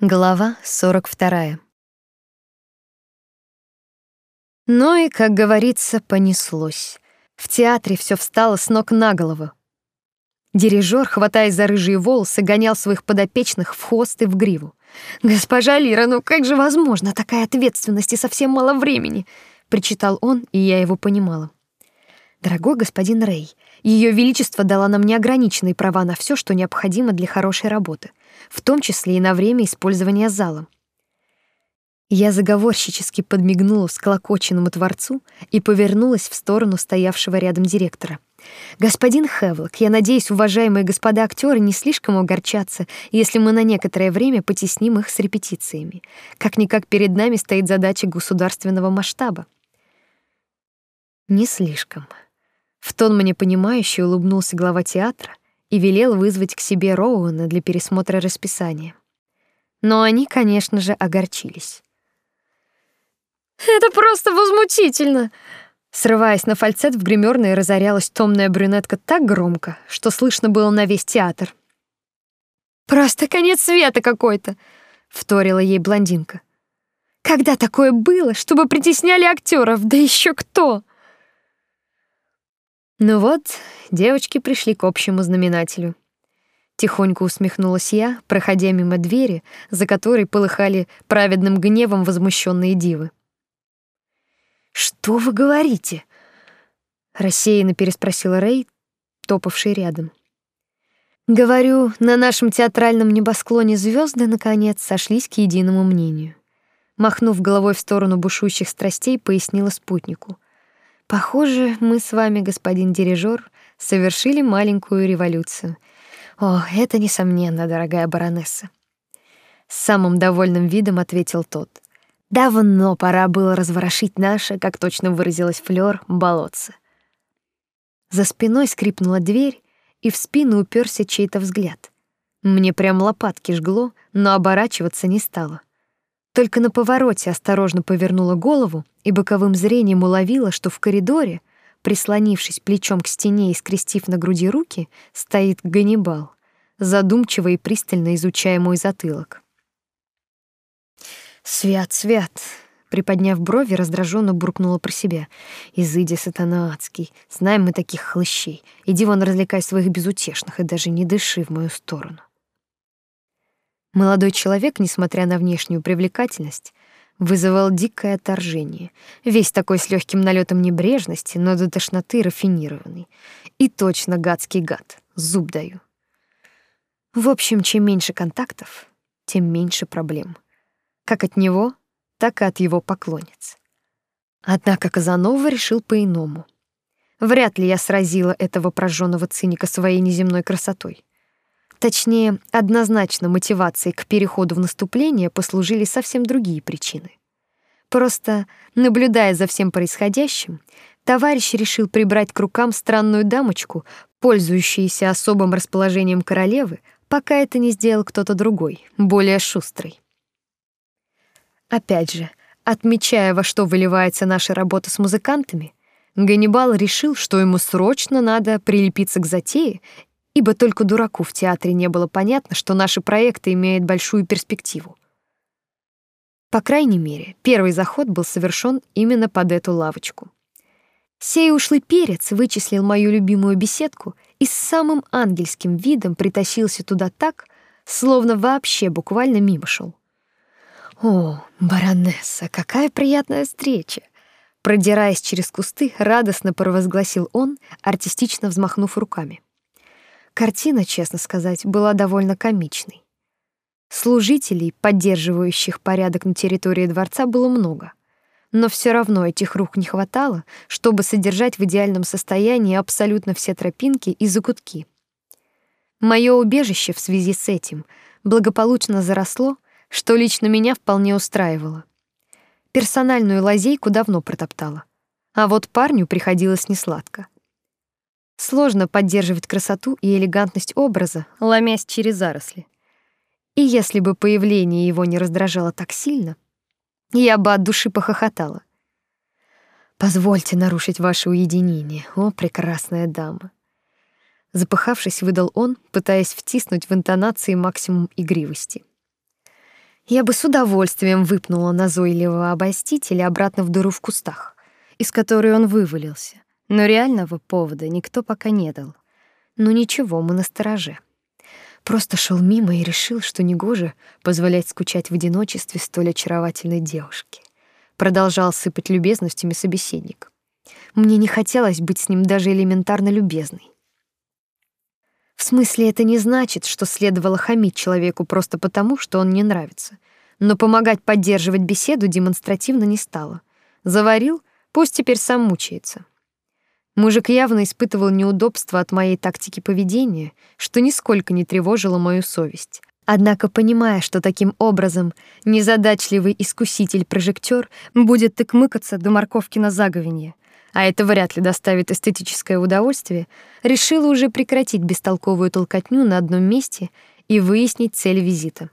Глава 42. Ну и, как говорится, понеслось. В театре все встало с ног на голову. Дирижер, хватаясь за рыжие волосы, гонял своих подопечных в хвост и в гриву. «Госпожа Лира, ну как же возможно такая ответственность и совсем мало времени?» — причитал он, и я его понимала. «Дорогой господин Рей, Ее Величество дало нам неограниченные права на все, что необходимо для хорошей работы в том числе и на время использования зала. Я заговорщически подмигнула всклокоченному творцу и повернулась в сторону стоявшего рядом директора. Господин Хевлок, я надеюсь, уважаемые господа актеры не слишком огорчатся, если мы на некоторое время потесним их с репетициями. Как никак перед нами стоит задача государственного масштаба. Не слишком. В тон мне понимающе улыбнулся глава театра и велел вызвать к себе Роуэна для пересмотра расписания. Но они, конечно же, огорчились. «Это просто возмутительно!» Срываясь на фальцет, в гримерной разорялась томная брюнетка так громко, что слышно было на весь театр. «Просто конец света какой-то!» — вторила ей блондинка. «Когда такое было, чтобы притесняли актеров, да еще кто?» Ну вот, девочки пришли к общему знаменателю. Тихонько усмехнулась я, проходя мимо двери, за которой полыхали праведным гневом возмущенные дивы. Что вы говорите? рассеянно переспросила Рей, топавший рядом. Говорю, на нашем театральном небосклоне звезды наконец сошлись к единому мнению. Махнув головой в сторону бушующих страстей, пояснила спутнику — Похоже, мы с вами, господин дирижер, совершили маленькую революцию. О, это несомненно, дорогая баронесса. С самым довольным видом ответил тот. Давно пора было разворошить наше, как точно выразилась Флёр, болотце. За спиной скрипнула дверь, и в спину уперся чей-то взгляд. Мне прям лопатки жгло, но оборачиваться не стала. Только на повороте осторожно повернула голову и боковым зрением уловила, что в коридоре, прислонившись плечом к стене и скрестив на груди руки, стоит Ганнибал, задумчиво и пристально изучая мой затылок. «Свят, свят!» Приподняв брови, раздраженно буркнула про себя. «Изыди, сатана адский, знаем мы таких хлыщей. Иди вон развлекай своих безутешных и даже не дыши в мою сторону». Молодой человек, несмотря на внешнюю привлекательность, вызывал дикое отторжение. Весь такой с легким налетом небрежности, но до тошноты рафинированный. И точно гадский гад, зуб даю. В общем, чем меньше контактов, тем меньше проблем. Как от него, так и от его поклонниц. Однако Казанова решил по-иному. Вряд ли я сразила этого прожженного циника своей неземной красотой. Точнее, однозначно мотивацией к переходу в наступление послужили совсем другие причины. Просто, наблюдая за всем происходящим, товарищ решил прибрать к рукам странную дамочку, пользующуюся особым расположением королевы, пока это не сделал кто-то другой, более шустрый. Опять же, отмечая, во что выливается наша работа с музыкантами, Ганнибал решил, что ему срочно надо прилепиться к затее ибо только дураку в театре не было понятно, что наши проекты имеют большую перспективу. По крайней мере, первый заход был совершен именно под эту лавочку. Сей ушлый перец вычислил мою любимую беседку и с самым ангельским видом притащился туда так, словно вообще буквально мимо шел. О, баронесса, какая приятная встреча! Продираясь через кусты, радостно провозгласил он, артистично взмахнув руками. Картина, честно сказать, была довольно комичной. Служителей, поддерживающих порядок на территории дворца, было много. Но все равно этих рук не хватало, чтобы содержать в идеальном состоянии абсолютно все тропинки и закутки. Мое убежище в связи с этим благополучно заросло, что лично меня вполне устраивало. Персональную лазейку давно протоптала. А вот парню приходилось несладко. Сложно поддерживать красоту и элегантность образа, ломясь через заросли. И если бы появление его не раздражало так сильно, я бы от души похохотала. Позвольте нарушить ваше уединение, о прекрасная дама. Запыхавшись, выдал он, пытаясь втиснуть в интонации максимум игривости. Я бы с удовольствием выпнула назойливого обольстителя обратно в дыру в кустах, из которой он вывалился, но реального повода никто пока не дал. Ну ничего, мы настороже. Просто шел мимо и решил, что негоже позволять скучать в одиночестве столь очаровательной девушке. Продолжал сыпать любезностями собеседник. Мне не хотелось быть с ним даже элементарно любезной. В смысле, это не значит, что следовало хамить человеку просто потому, что он не нравится. Но помогать поддерживать беседу демонстративно не стало. Заварил, пусть теперь сам мучается. Мужик явно испытывал неудобства от моей тактики поведения, что нисколько не тревожило мою совесть. Однако, понимая, что таким образом незадачливый искуситель-прожектор будет тыкмыкаться до морковки на заговенье, а это вряд ли доставит эстетическое удовольствие, решила уже прекратить бестолковую толкотню на одном месте и выяснить цель визита.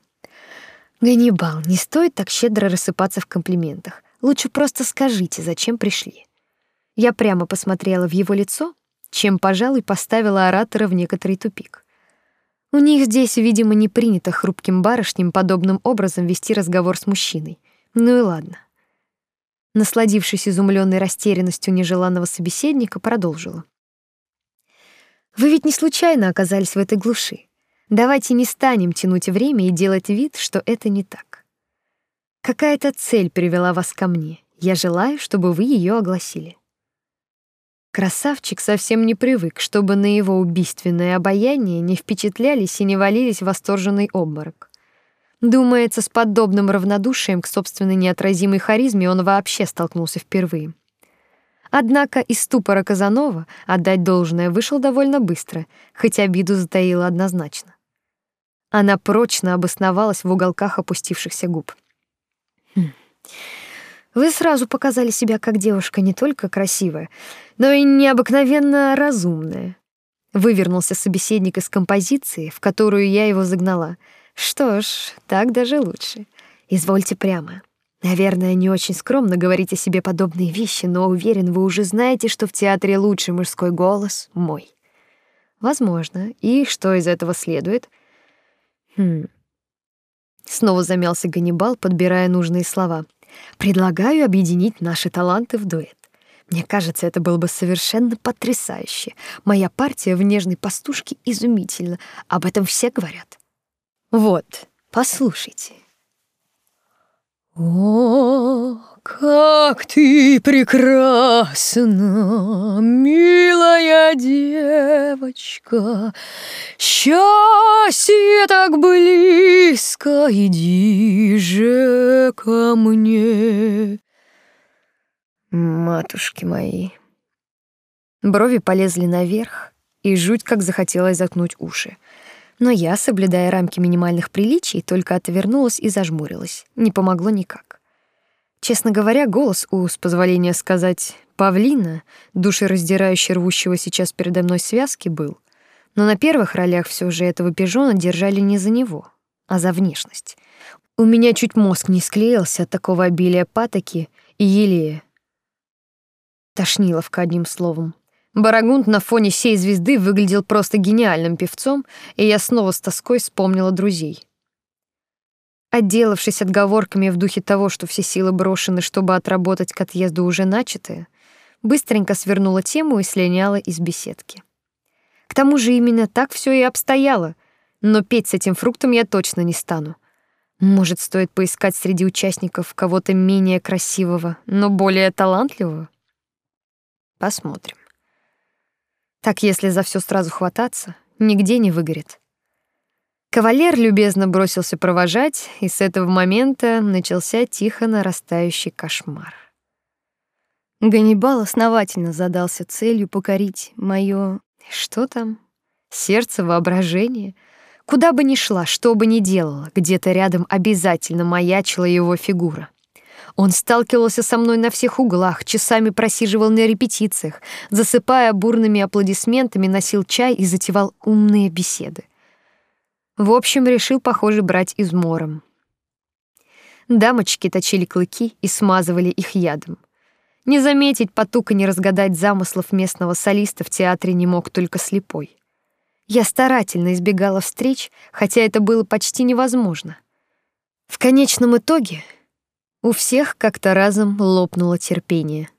Ганнибал, не стоит так щедро рассыпаться в комплиментах. Лучше просто скажите, зачем пришли. Я прямо посмотрела в его лицо, чем, пожалуй, поставила оратора в некоторый тупик. У них здесь, видимо, не принято хрупким барышням подобным образом вести разговор с мужчиной. Ну и ладно. Насладившись изумленной растерянностью нежеланного собеседника, продолжила. Вы ведь не случайно оказались в этой глуши. Давайте не станем тянуть время и делать вид, что это не так. Какая-то цель привела вас ко мне. Я желаю, чтобы вы ее огласили. Красавчик совсем не привык, чтобы на его убийственное обаяние не впечатлялись и не валились восторженный обморок. Думается, с подобным равнодушием к собственной неотразимой харизме он вообще столкнулся впервые. Однако из ступора Казанова отдать должное вышел довольно быстро, хотя обиду затаила однозначно. Она прочно обосновалась в уголках опустившихся губ. Хм. Вы сразу показали себя как девушка не только красивая, но и необыкновенно разумная. Вывернулся собеседник из композиции, в которую я его загнала. Что ж, так даже лучше. Извольте прямо. Наверное, не очень скромно говорить о себе подобные вещи, но уверен, вы уже знаете, что в театре лучший мужской голос мой. Возможно. И что из этого следует? Хм. Снова замялся Ганнибал, подбирая нужные слова. Предлагаю объединить наши таланты в дуэт. Мне кажется, это было бы совершенно потрясающе. Моя партия в нежной пастушке изумительна. Об этом все говорят. Вот, послушайте. О, как ты прекрасна, милая девочка, Счастье так близко, иди же ко мне. Матушки мои. Брови полезли наверх, и жуть как захотелось заткнуть уши. Но я, соблюдая рамки минимальных приличий, только отвернулась и зажмурилась. Не помогло никак. Честно говоря, голос у, с позволения сказать, павлина, душераздирающе рвущего сейчас передо мной связки, был. Но на первых ролях все же этого пижона держали не за него, а за внешность. У меня чуть мозг не склеился от такого обилия патоки и елея. Тошниловка одним словом. Барагунд на фоне сей звезды выглядел просто гениальным певцом, и я снова с тоской вспомнила друзей. Отделавшись отговорками в духе того, что все силы брошены, чтобы отработать к отъезду уже начатое, быстренько свернула тему и слиняла из беседки. К тому же именно так все и обстояло, но петь с этим фруктом я точно не стану. Может, стоит поискать среди участников кого-то менее красивого, но более талантливого? Посмотрим. Так если за все сразу хвататься, нигде не выгорит. Кавалер любезно бросился провожать, и с этого момента начался тихо нарастающий кошмар. Ганнибал основательно задался целью покорить моё... Что там? Сердце, воображение. Куда бы ни шла, что бы ни делала, где-то рядом обязательно маячила его фигура. Он сталкивался со мной на всех углах, часами просиживал на репетициях, засыпая бурными аплодисментами, носил чай и затевал умные беседы. В общем, решил, похоже, брать измором. Дамочки точили клыки и смазывали их ядом. Не заметить потука, не разгадать замыслов местного солиста в театре не мог только слепой. Я старательно избегала встреч, хотя это было почти невозможно. В конечном итоге у всех как-то разом лопнуло терпение.